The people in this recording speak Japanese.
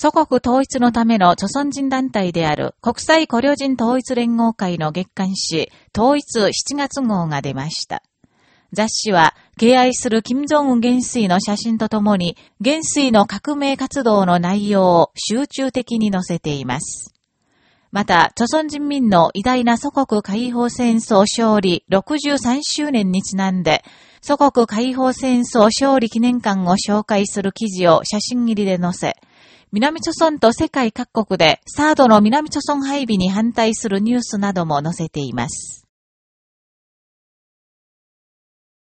祖国統一のための著存人団体である国際古領人統一連合会の月刊誌、統一7月号が出ました。雑誌は、敬愛する金正恩元帥の写真とともに、元帥の革命活動の内容を集中的に載せています。また、著存人民の偉大な祖国解放戦争勝利63周年にちなんで、祖国解放戦争勝利記念館を紹介する記事を写真入りで載せ、南諸村と世界各国でサードの南諸村配備に反対するニュースなども載せています。